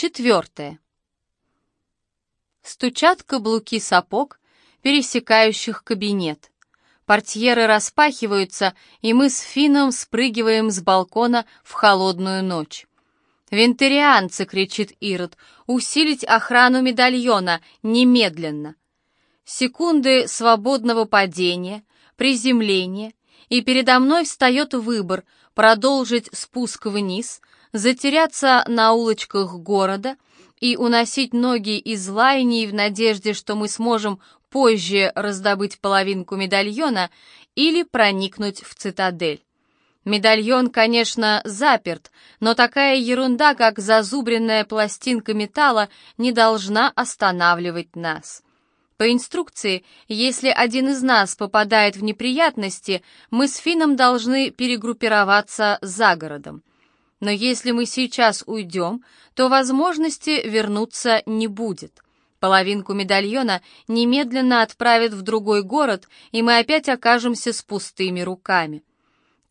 Четвертое. Стучат каблуки сапог, пересекающих кабинет. Портьеры распахиваются, и мы с Фином спрыгиваем с балкона в холодную ночь. «Вентарианцы!» — кричит Ирод. «Усилить охрану медальона! Немедленно!» Секунды свободного падения, приземления, и передо мной встает выбор — продолжить спуск вниз, затеряться на улочках города и уносить ноги из лайни в надежде, что мы сможем позже раздобыть половинку медальона или проникнуть в цитадель. Медальон, конечно, заперт, но такая ерунда, как зазубренная пластинка металла, не должна останавливать нас. По инструкции, если один из нас попадает в неприятности, мы с Фином должны перегруппироваться за городом. Но если мы сейчас уйдем, то возможности вернуться не будет. Половинку медальона немедленно отправят в другой город, и мы опять окажемся с пустыми руками.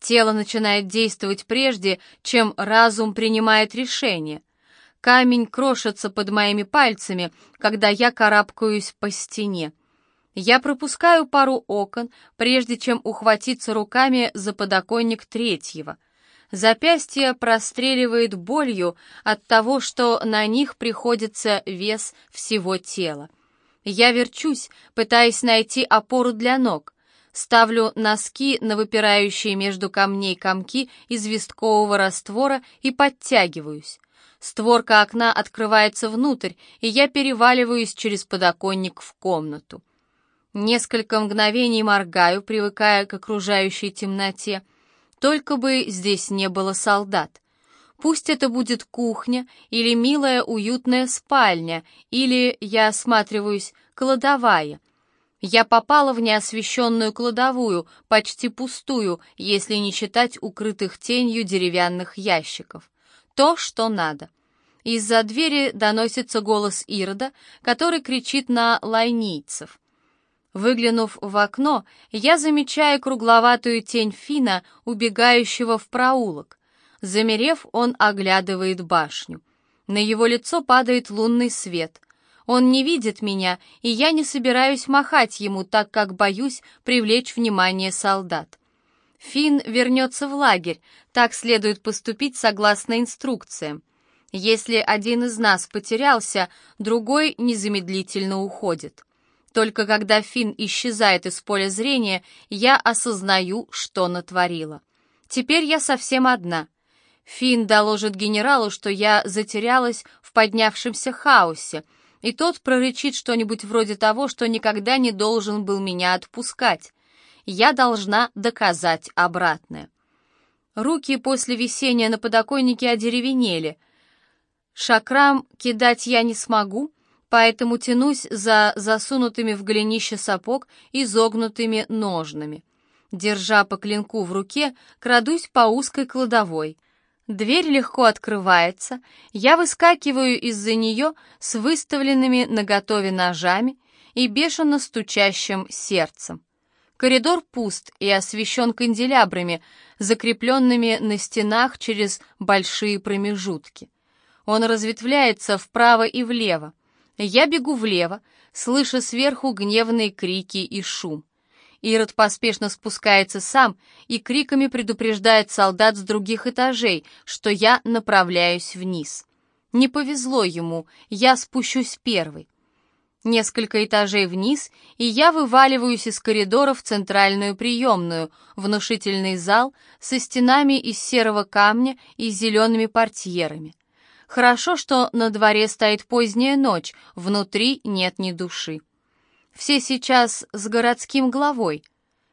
Тело начинает действовать прежде, чем разум принимает решение. Камень крошится под моими пальцами, когда я карабкаюсь по стене. Я пропускаю пару окон, прежде чем ухватиться руками за подоконник третьего. Запястье простреливает болью от того, что на них приходится вес всего тела. Я верчусь, пытаясь найти опору для ног. Ставлю носки на выпирающие между камней комки известкового раствора и подтягиваюсь. Створка окна открывается внутрь, и я переваливаюсь через подоконник в комнату. Несколько мгновений моргаю, привыкая к окружающей темноте. Только бы здесь не было солдат. Пусть это будет кухня или милая уютная спальня, или, я осматриваюсь, кладовая. Я попала в неосвещенную кладовую, почти пустую, если не считать укрытых тенью деревянных ящиков то, что надо. Из-за двери доносится голос Ирода, который кричит на лайнийцев. Выглянув в окно, я замечаю кругловатую тень Фина, убегающего в проулок. Замерев, он оглядывает башню. На его лицо падает лунный свет. Он не видит меня, и я не собираюсь махать ему, так как боюсь привлечь внимание солдат. Финн вернется в лагерь, так следует поступить согласно инструкциям. Если один из нас потерялся, другой незамедлительно уходит. Только когда Финн исчезает из поля зрения, я осознаю, что натворила. Теперь я совсем одна. Финн доложит генералу, что я затерялась в поднявшемся хаосе, и тот прорычит что-нибудь вроде того, что никогда не должен был меня отпускать я должна доказать обратное. Руки после висения на подоконнике одеревенели. Шакрам кидать я не смогу, поэтому тянусь за засунутыми в голенище сапог изогнутыми ножнами. Держа по клинку в руке, крадусь по узкой кладовой. Дверь легко открывается, я выскакиваю из-за нее с выставленными наготове ножами и бешено стучащим сердцем. Коридор пуст и освещен канделябрами, закрепленными на стенах через большие промежутки. Он разветвляется вправо и влево. Я бегу влево, слыша сверху гневные крики и шум. Ирод поспешно спускается сам и криками предупреждает солдат с других этажей, что я направляюсь вниз. Не повезло ему, я спущусь первый. Несколько этажей вниз, и я вываливаюсь из коридора в центральную приемную, внушительный зал со стенами из серого камня и зелеными портьерами. Хорошо, что на дворе стоит поздняя ночь, внутри нет ни души. Все сейчас с городским главой.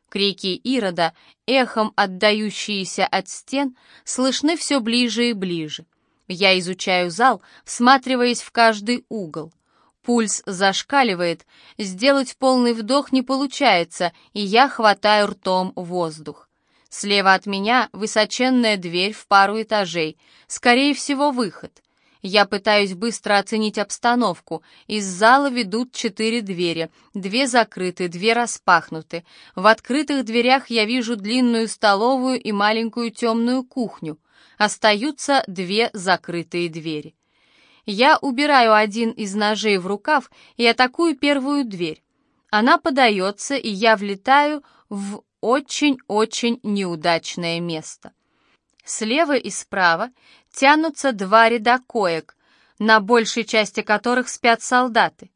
Крики Ирода, эхом отдающиеся от стен, слышны все ближе и ближе. Я изучаю зал, всматриваясь в каждый угол — Пульс зашкаливает, сделать полный вдох не получается, и я хватаю ртом воздух. Слева от меня высоченная дверь в пару этажей, скорее всего, выход. Я пытаюсь быстро оценить обстановку. Из зала ведут четыре двери, две закрыты, две распахнуты. В открытых дверях я вижу длинную столовую и маленькую темную кухню. Остаются две закрытые двери. Я убираю один из ножей в рукав и атакую первую дверь. Она подается, и я влетаю в очень-очень неудачное место. Слева и справа тянутся два ряда коек, на большей части которых спят солдаты.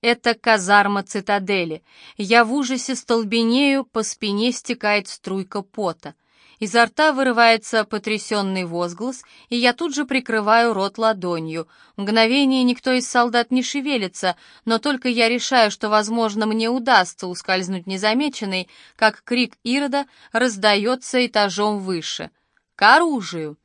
Это казарма цитадели. Я в ужасе столбенею, по спине стекает струйка пота. Изо рта вырывается потрясенный возглас, и я тут же прикрываю рот ладонью. Мгновение никто из солдат не шевелится, но только я решаю, что, возможно, мне удастся ускользнуть незамеченной, как крик Ирода раздается этажом выше. «К оружию!»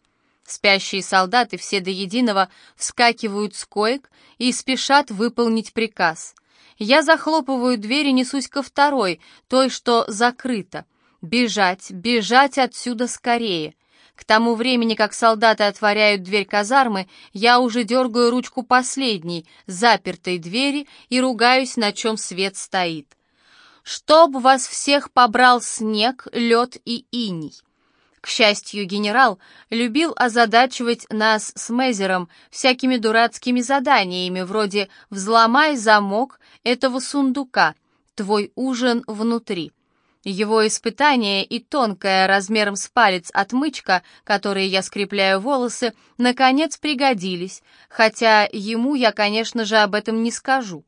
Спящие солдаты все до единого вскакивают с коек и спешат выполнить приказ. Я захлопываю дверь и несусь ко второй, той, что закрыта. Бежать, бежать отсюда скорее. К тому времени, как солдаты отворяют дверь казармы, я уже дергаю ручку последней, запертой двери, и ругаюсь, на чем свет стоит. «Чтоб вас всех побрал снег, лед и иней!» К счастью, генерал любил озадачивать нас с Мезером всякими дурацкими заданиями, вроде «взломай замок этого сундука, твой ужин внутри». Его испытание и тонкая размером с палец отмычка, которой я скрепляю волосы, наконец пригодились, хотя ему я, конечно же, об этом не скажу.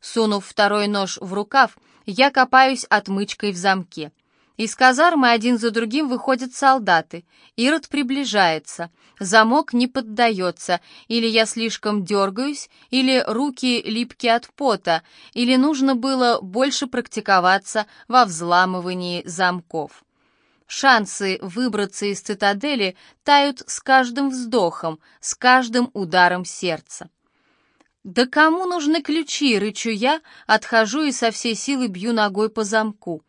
Сунув второй нож в рукав, я копаюсь отмычкой в замке. Из казармы один за другим выходят солдаты. Ирод приближается. Замок не поддается. Или я слишком дергаюсь, или руки липки от пота, или нужно было больше практиковаться во взламывании замков. Шансы выбраться из цитадели тают с каждым вздохом, с каждым ударом сердца. «Да кому нужны ключи?» — рычу я, отхожу и со всей силы бью ногой по замку.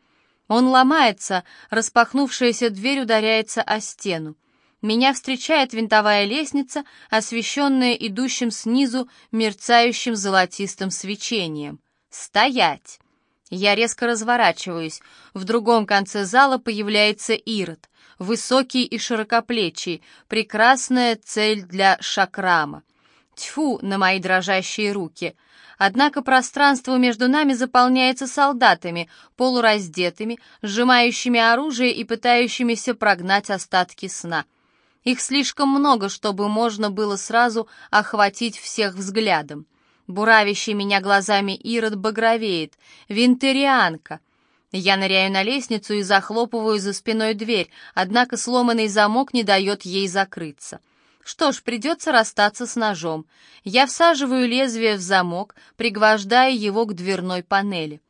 Он ломается, распахнувшаяся дверь ударяется о стену. Меня встречает винтовая лестница, освещенная идущим снизу мерцающим золотистым свечением. «Стоять!» Я резко разворачиваюсь. В другом конце зала появляется Ирод, высокий и широкоплечий, прекрасная цель для шакрама. Тьфу на мои дрожащие руки — Однако пространство между нами заполняется солдатами, полураздетыми, сжимающими оружие и пытающимися прогнать остатки сна. Их слишком много, чтобы можно было сразу охватить всех взглядом. Буравящий меня глазами Ирод багровеет. Винтерианка. Я ныряю на лестницу и захлопываю за спиной дверь, однако сломанный замок не дает ей закрыться. Что ж, придется расстаться с ножом. Я всаживаю лезвие в замок, пригвождая его к дверной панели.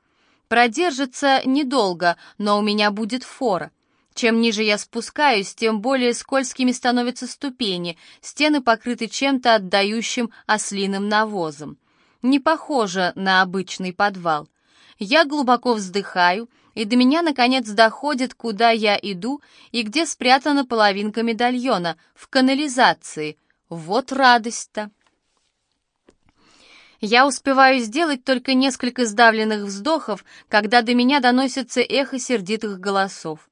Продержится недолго, но у меня будет фора. Чем ниже я спускаюсь, тем более скользкими становятся ступени, стены покрыты чем-то отдающим ослиным навозом. Не похоже на обычный подвал. Я глубоко вздыхаю, и до меня наконец доходит, куда я иду и где спрятана половинка медальона, в канализации. Вот радость-то! Я успеваю сделать только несколько сдавленных вздохов, когда до меня доносится эхо сердитых голосов.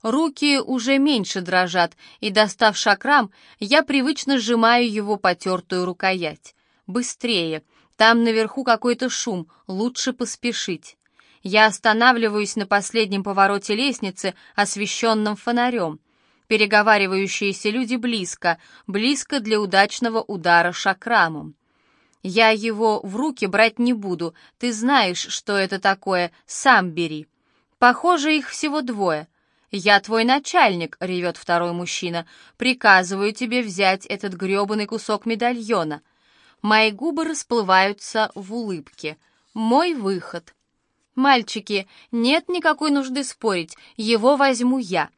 Руки уже меньше дрожат, и, достав шакрам, я привычно сжимаю его потертую рукоять. Быстрее! Там наверху какой-то шум, лучше поспешить. Я останавливаюсь на последнем повороте лестницы, освещенном фонарем. Переговаривающиеся люди близко, близко для удачного удара шакрамом. Я его в руки брать не буду, ты знаешь, что это такое, сам бери. Похоже, их всего двое. «Я твой начальник», — ревет второй мужчина. «Приказываю тебе взять этот грёбаный кусок медальона». Мои губы расплываются в улыбке. Мой выход. Мальчики, нет никакой нужды спорить, его возьму я.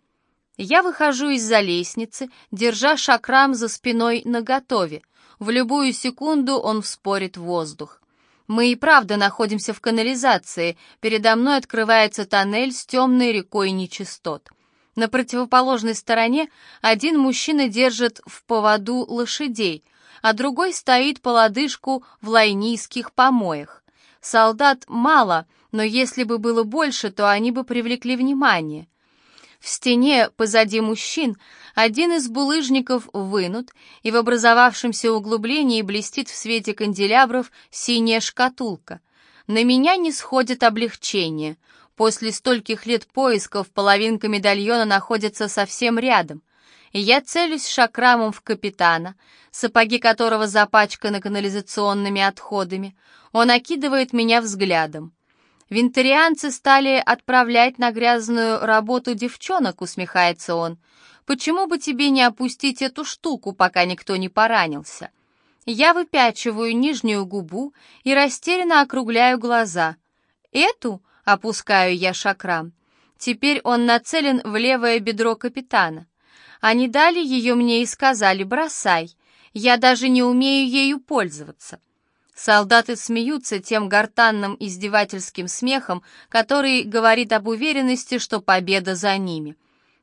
Я выхожу из-за лестницы, держа шакрам за спиной наготове. В любую секунду он вспорит воздух. Мы и правда находимся в канализации. Передо мной открывается тоннель с темной рекой нечистот. На противоположной стороне один мужчина держит в поводу лошадей, а другой стоит по лодыжку в лайнийских помоях. Солдат мало, но если бы было больше, то они бы привлекли внимание. В стене позади мужчин Один из булыжников вынут, и в образовавшемся углублении блестит в свете канделябров синяя шкатулка. На меня не сходит облегчение. После стольких лет поисков половинка медальона находится совсем рядом. Я целюсь шакрамом в капитана, сапоги которого запачканы канализационными отходами. Он окидывает меня взглядом. Винтерианцы стали отправлять на грязную работу девчонок, усмехается он. Почему бы тебе не опустить эту штуку, пока никто не поранился? Я выпячиваю нижнюю губу и растерянно округляю глаза. Эту опускаю я шакрам. Теперь он нацелен в левое бедро капитана. Они дали ее мне и сказали «бросай». Я даже не умею ею пользоваться. Солдаты смеются тем гортанным издевательским смехом, который говорит об уверенности, что победа за ними.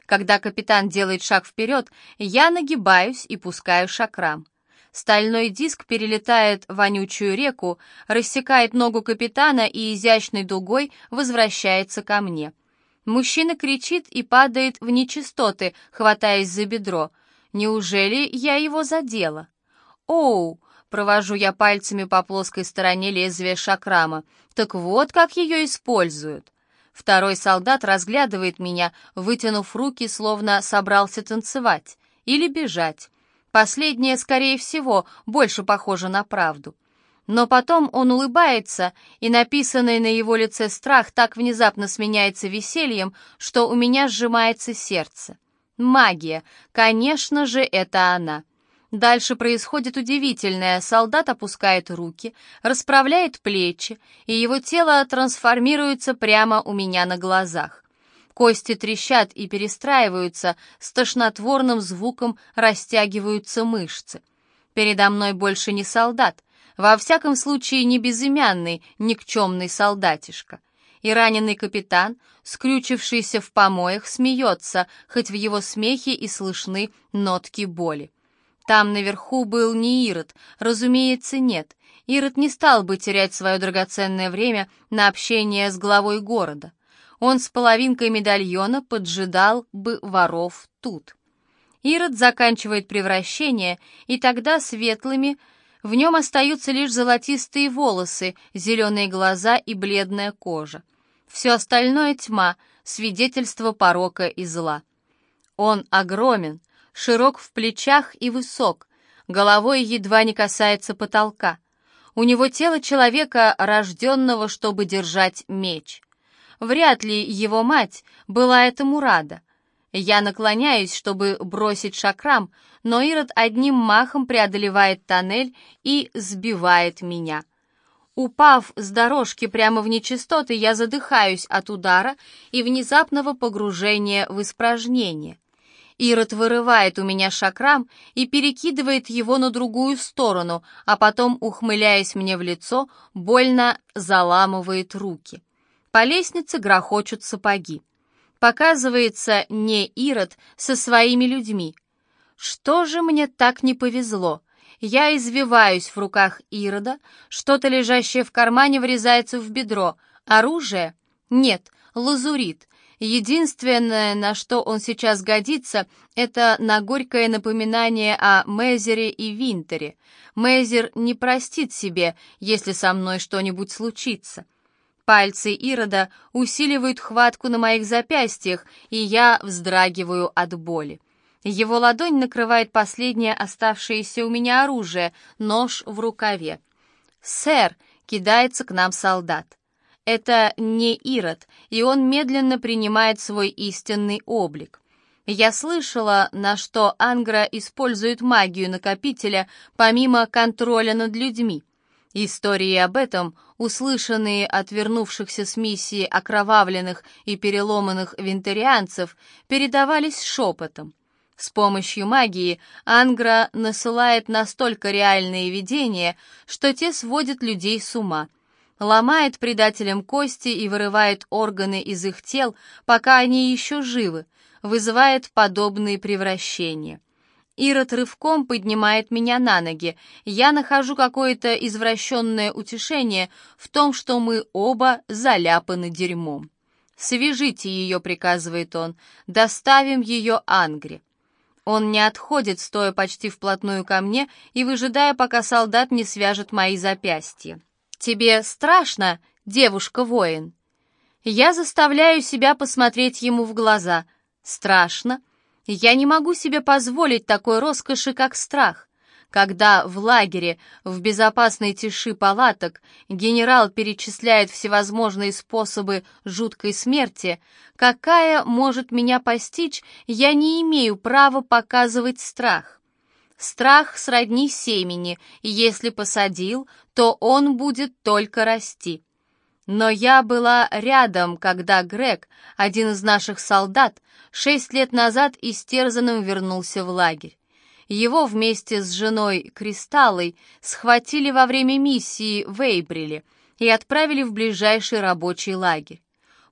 Когда капитан делает шаг вперед, я нагибаюсь и пускаю шакрам. Стальной диск перелетает вонючую реку, рассекает ногу капитана и изящной дугой возвращается ко мне. Мужчина кричит и падает в нечистоты, хватаясь за бедро. Неужели я его задела? «Оу!» — провожу я пальцами по плоской стороне лезвия шакрама. «Так вот, как ее используют!» Второй солдат разглядывает меня, вытянув руки, словно собрался танцевать или бежать. Последнее, скорее всего, больше похоже на правду. Но потом он улыбается, и написанный на его лице страх так внезапно сменяется весельем, что у меня сжимается сердце. Магия, конечно же, это она. Дальше происходит удивительное. Солдат опускает руки, расправляет плечи, и его тело трансформируется прямо у меня на глазах. Кости трещат и перестраиваются, с тошнотворным звуком растягиваются мышцы. Передо мной больше не солдат, во всяком случае не безымянный, никчемный солдатишка. И раненый капитан, скрючившийся в помоях, смеется, хоть в его смехе и слышны нотки боли. Там наверху был не Ирод, разумеется, нет. Ирод не стал бы терять свое драгоценное время на общение с главой города. Он с половинкой медальона поджидал бы воров тут. Ирод заканчивает превращение, и тогда светлыми в нем остаются лишь золотистые волосы, зеленые глаза и бледная кожа. Все остальное тьма, свидетельство порока и зла. Он огромен, широк в плечах и высок, головой едва не касается потолка. У него тело человека, рожденного, чтобы держать меч. Вряд ли его мать была этому рада. Я наклоняюсь, чтобы бросить шакрам, но Ирод одним махом преодолевает тоннель и сбивает меня. Упав с дорожки прямо в нечистоты, я задыхаюсь от удара и внезапного погружения в испражнение. Ирод вырывает у меня шакрам и перекидывает его на другую сторону, а потом, ухмыляясь мне в лицо, больно заламывает руки. По лестнице грохочут сапоги. Показывается не Ирод со своими людьми. Что же мне так не повезло? Я извиваюсь в руках Ирода, что-то лежащее в кармане врезается в бедро. Оружие? Нет, лазурит. Единственное, на что он сейчас годится, это на горькое напоминание о Мезере и Винтере. Мезер не простит себе, если со мной что-нибудь случится. Пальцы Ирода усиливают хватку на моих запястьях, и я вздрагиваю от боли. Его ладонь накрывает последнее оставшееся у меня оружие — нож в рукаве. «Сэр!» — кидается к нам солдат. Это не Ирод, и он медленно принимает свой истинный облик. Я слышала, на что Ангра использует магию накопителя помимо контроля над людьми. Истории об этом, услышанные от вернувшихся с миссии окровавленных и переломанных винтерианцев, передавались шепотом. С помощью магии Ангра насылает настолько реальные видения, что те сводят людей с ума — ломает предателям кости и вырывает органы из их тел, пока они еще живы, вызывает подобные превращения. Ирод рывком поднимает меня на ноги. Я нахожу какое-то извращенное утешение в том, что мы оба заляпаны дерьмом. «Свяжите ее», — приказывает он, — «доставим ее Ангре». Он не отходит, стоя почти вплотную ко мне и выжидая, пока солдат не свяжет мои запястья. «Тебе страшно, девушка-воин?» Я заставляю себя посмотреть ему в глаза. Страшно. Я не могу себе позволить такой роскоши, как страх. Когда в лагере, в безопасной тиши палаток, генерал перечисляет всевозможные способы жуткой смерти, какая может меня постичь, я не имею права показывать страх. Страх сродни семени, и если посадил, то он будет только расти. Но я была рядом, когда Грег, один из наших солдат, шесть лет назад истерзанным вернулся в лагерь. Его вместе с женой Кристаллой схватили во время миссии в Эйбриле и отправили в ближайший рабочий лагерь.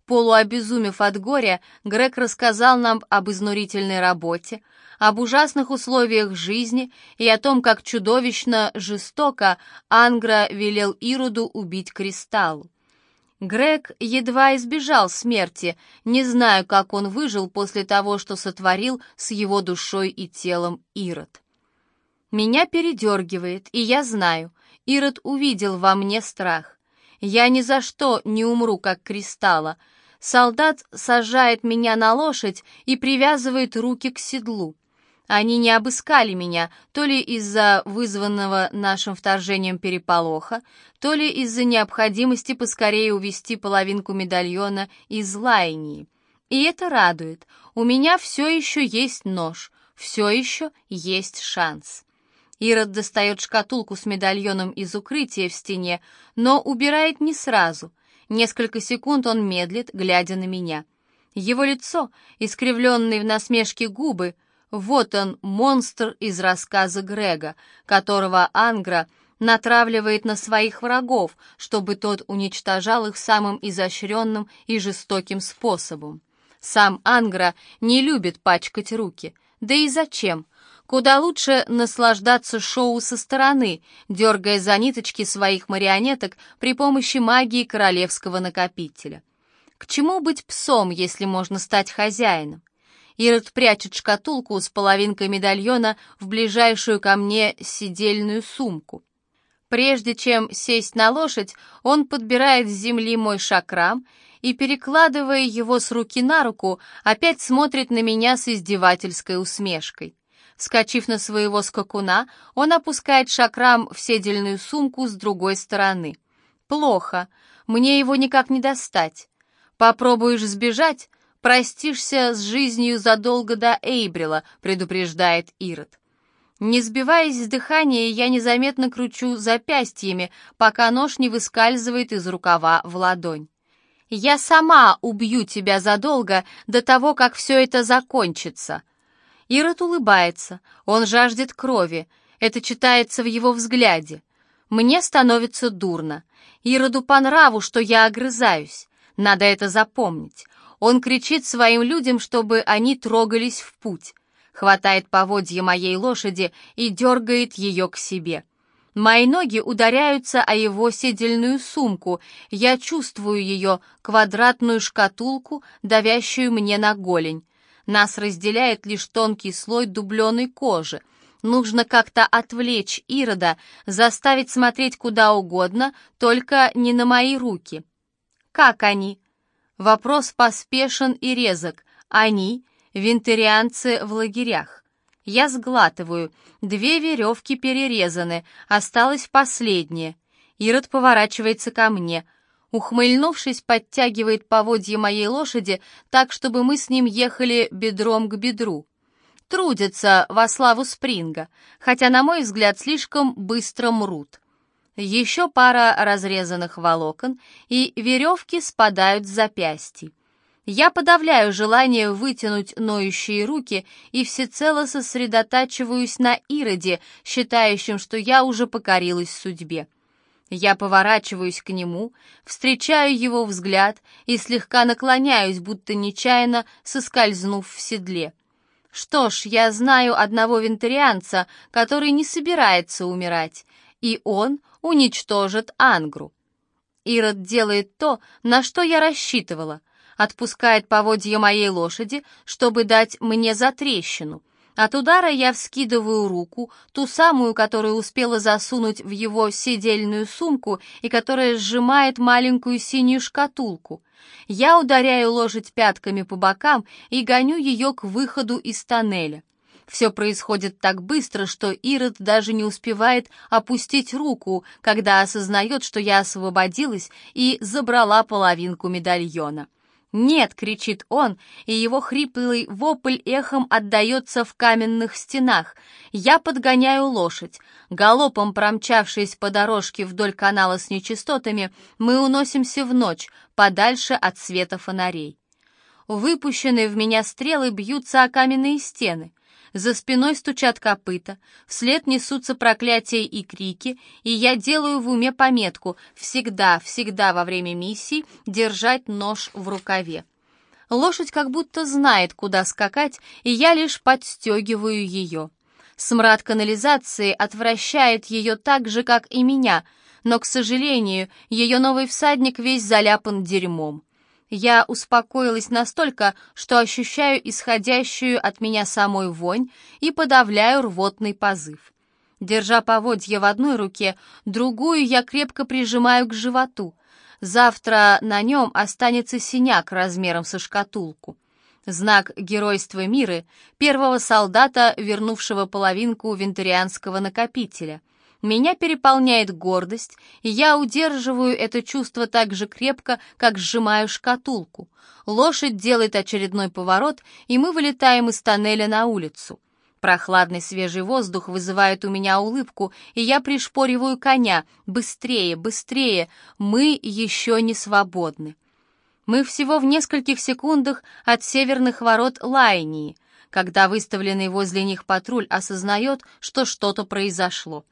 Полуобезумев от горя, Грег рассказал нам об изнурительной работе, об ужасных условиях жизни и о том, как чудовищно жестоко Ангра велел Ируду убить Кристаллу. Грег едва избежал смерти, не знаю, как он выжил после того, что сотворил с его душой и телом Ирод. Меня передергивает, и я знаю, Ирод увидел во мне страх. Я ни за что не умру, как кристалла. Солдат сажает меня на лошадь и привязывает руки к седлу. Они не обыскали меня, то ли из-за вызванного нашим вторжением переполоха, то ли из-за необходимости поскорее увести половинку медальона из Лайнии. И это радует. У меня все еще есть нож, все еще есть шанс. Ирод достает шкатулку с медальоном из укрытия в стене, но убирает не сразу. Несколько секунд он медлит, глядя на меня. Его лицо, искривленные в насмешке губы — вот он, монстр из рассказа Грега, которого Ангра натравливает на своих врагов, чтобы тот уничтожал их самым изощренным и жестоким способом. Сам Ангра не любит пачкать руки. Да и зачем? Куда лучше наслаждаться шоу со стороны, дергая за ниточки своих марионеток при помощи магии королевского накопителя. К чему быть псом, если можно стать хозяином? Ирод прячет шкатулку с половинкой медальона в ближайшую ко мне сидельную сумку. Прежде чем сесть на лошадь, он подбирает с земли мой шакрам и, перекладывая его с руки на руку, опять смотрит на меня с издевательской усмешкой. Вскочив на своего скакуна, он опускает шакрам в седельную сумку с другой стороны. «Плохо. Мне его никак не достать. Попробуешь сбежать, простишься с жизнью задолго до Эйбрила», — предупреждает Ирод. Не сбиваясь с дыхания, я незаметно кручу запястьями, пока нож не выскальзывает из рукава в ладонь. «Я сама убью тебя задолго до того, как все это закончится». Ирод улыбается, он жаждет крови, это читается в его взгляде. Мне становится дурно. Ироду по нраву, что я огрызаюсь. Надо это запомнить. Он кричит своим людям, чтобы они трогались в путь. Хватает поводья моей лошади и дергает ее к себе. Мои ноги ударяются о его седельную сумку. Я чувствую ее, квадратную шкатулку, давящую мне на голень. Нас разделяет лишь тонкий слой дубленой кожи. Нужно как-то отвлечь Ирода, заставить смотреть куда угодно, только не на мои руки. Как они? Вопрос поспешен и резок. Они — винтерианцы в лагерях. Я сглатываю. Две веревки перерезаны, осталось последнее. Ирод поворачивается ко мне. Ухмыльнувшись, подтягивает поводье моей лошади так, чтобы мы с ним ехали бедром к бедру. Трудятся во славу Спринга, хотя, на мой взгляд, слишком быстро мрут. Еще пара разрезанных волокон, и веревки спадают с запястья. Я подавляю желание вытянуть ноющие руки и всецело сосредотачиваюсь на Ироде, считающем, что я уже покорилась судьбе. Я поворачиваюсь к нему, встречаю его взгляд и слегка наклоняюсь, будто нечаянно соскользнув в седле. Что ж, я знаю одного вентарианца, который не собирается умирать, и он уничтожит Ангру. Ирод делает то, на что я рассчитывала, отпускает поводья моей лошади, чтобы дать мне затрещину, От удара я вскидываю руку, ту самую, которую успела засунуть в его седельную сумку и которая сжимает маленькую синюю шкатулку. Я ударяю лошадь пятками по бокам и гоню ее к выходу из тоннеля. Все происходит так быстро, что Ирод даже не успевает опустить руку, когда осознает, что я освободилась и забрала половинку медальона. «Нет!» — кричит он, и его хриплый вопль эхом отдается в каменных стенах. Я подгоняю лошадь. Галопом промчавшись по дорожке вдоль канала с нечистотами, мы уносимся в ночь, подальше от света фонарей. Выпущенные в меня стрелы бьются о каменные стены. За спиной стучат копыта, вслед несутся проклятия и крики, и я делаю в уме пометку «всегда, всегда во время миссий держать нож в рукаве». Лошадь как будто знает, куда скакать, и я лишь подстегиваю ее. Смрад канализации отвращает ее так же, как и меня, но, к сожалению, ее новый всадник весь заляпан дерьмом. Я успокоилась настолько, что ощущаю исходящую от меня самой вонь и подавляю рвотный позыв. Держа поводья в одной руке, другую я крепко прижимаю к животу. Завтра на нем останется синяк размером со шкатулку. Знак геройства мира первого солдата, вернувшего половинку вентарианского накопителя — меня переполняет гордость, и я удерживаю это чувство так же крепко, как сжимаю шкатулку. Лошадь делает очередной поворот, и мы вылетаем из тоннеля на улицу. Прохладный свежий воздух вызывает у меня улыбку, и я пришпориваю коня. Быстрее, быстрее, мы еще не свободны. Мы всего в нескольких секундах от северных ворот Лайнии, когда выставленный возле них патруль осознает, что что-то произошло.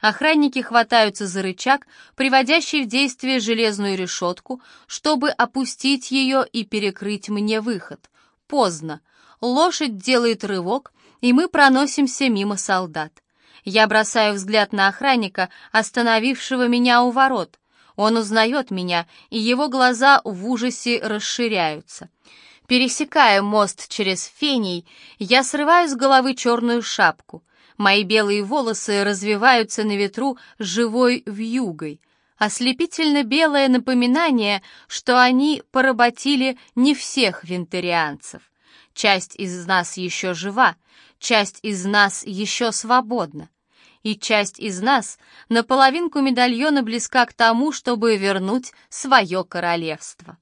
Охранники хватаются за рычаг, приводящий в действие железную решетку, чтобы опустить ее и перекрыть мне выход. Поздно. Лошадь делает рывок, и мы проносимся мимо солдат. Я бросаю взгляд на охранника, остановившего меня у ворот. Он узнает меня, и его глаза в ужасе расширяются. Пересекая мост через фений, я срываю с головы черную шапку. Мои белые волосы развиваются на ветру живой вьюгой. Ослепительно белое напоминание, что они поработили не всех вентарианцев. Часть из нас еще жива, часть из нас еще свободна. И часть из нас наполовинку медальона близка к тому, чтобы вернуть свое королевство.